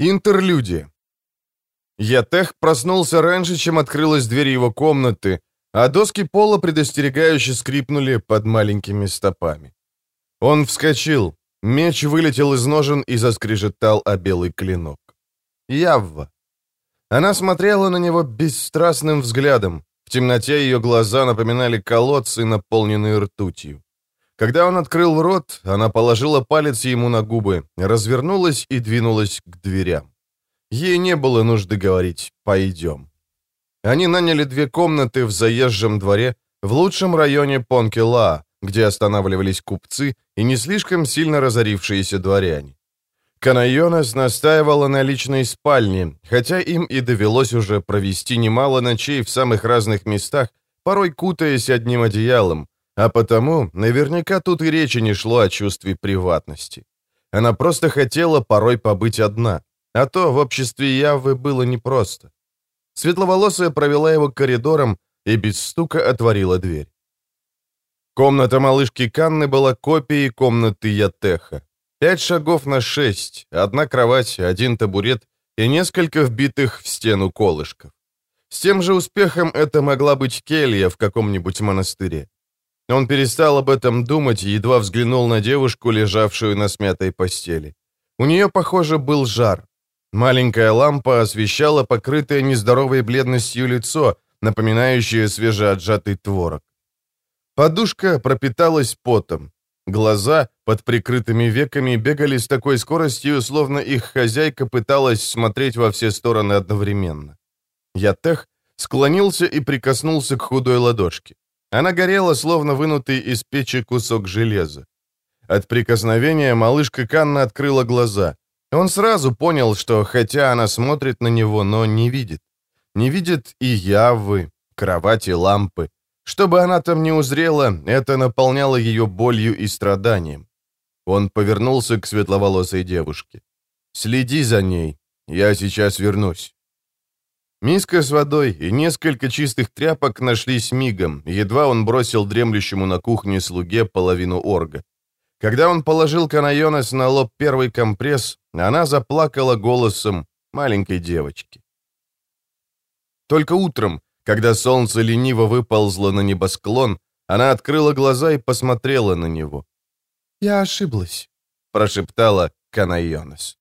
Интерлюдия. Ятех проснулся раньше, чем открылась дверь его комнаты, а доски пола предостерегающе скрипнули под маленькими стопами. Он вскочил, меч вылетел из ножен и заскрежетал о белый клинок. Явва. Она смотрела на него бесстрастным взглядом. В темноте ее глаза напоминали колодцы, наполненные ртутью. Когда он открыл рот, она положила палец ему на губы, развернулась и двинулась к дверям. Ей не было нужды говорить «пойдем». Они наняли две комнаты в заезжем дворе в лучшем районе Понкела, где останавливались купцы и не слишком сильно разорившиеся дворяне. Канайонес настаивала на личной спальне, хотя им и довелось уже провести немало ночей в самых разных местах, порой кутаясь одним одеялом, а потому наверняка тут и речи не шло о чувстве приватности. Она просто хотела порой побыть одна, а то в обществе Явы было непросто. Светловолосая провела его коридором и без стука отворила дверь. Комната малышки Канны была копией комнаты Ятеха. Пять шагов на шесть, одна кровать, один табурет и несколько вбитых в стену колышков. С тем же успехом это могла быть келья в каком-нибудь монастыре. Он перестал об этом думать и едва взглянул на девушку, лежавшую на смятой постели. У нее, похоже, был жар. Маленькая лампа освещала покрытое нездоровой бледностью лицо, напоминающее свежеотжатый творог. Подушка пропиталась потом. Глаза под прикрытыми веками бегали с такой скоростью, словно их хозяйка пыталась смотреть во все стороны одновременно. Ятех склонился и прикоснулся к худой ладошке. Она горела, словно вынутый из печи кусок железа. От прикосновения малышка Канна открыла глаза. Он сразу понял, что хотя она смотрит на него, но не видит. Не видит и явы, кровати, лампы. Что бы она там ни узрела, это наполняло ее болью и страданием. Он повернулся к светловолосой девушке. «Следи за ней. Я сейчас вернусь». Миска с водой и несколько чистых тряпок нашлись мигом, едва он бросил дремлющему на кухне слуге половину орга. Когда он положил Канайонес на лоб первый компресс, она заплакала голосом маленькой девочки. Только утром, когда солнце лениво выползло на небосклон, она открыла глаза и посмотрела на него. «Я ошиблась», — прошептала Канайонес.